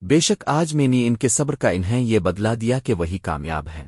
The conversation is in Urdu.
بے شک آج میں نے ان کے صبر کا انہیں یہ بدلا دیا کہ وہی کامیاب ہیں۔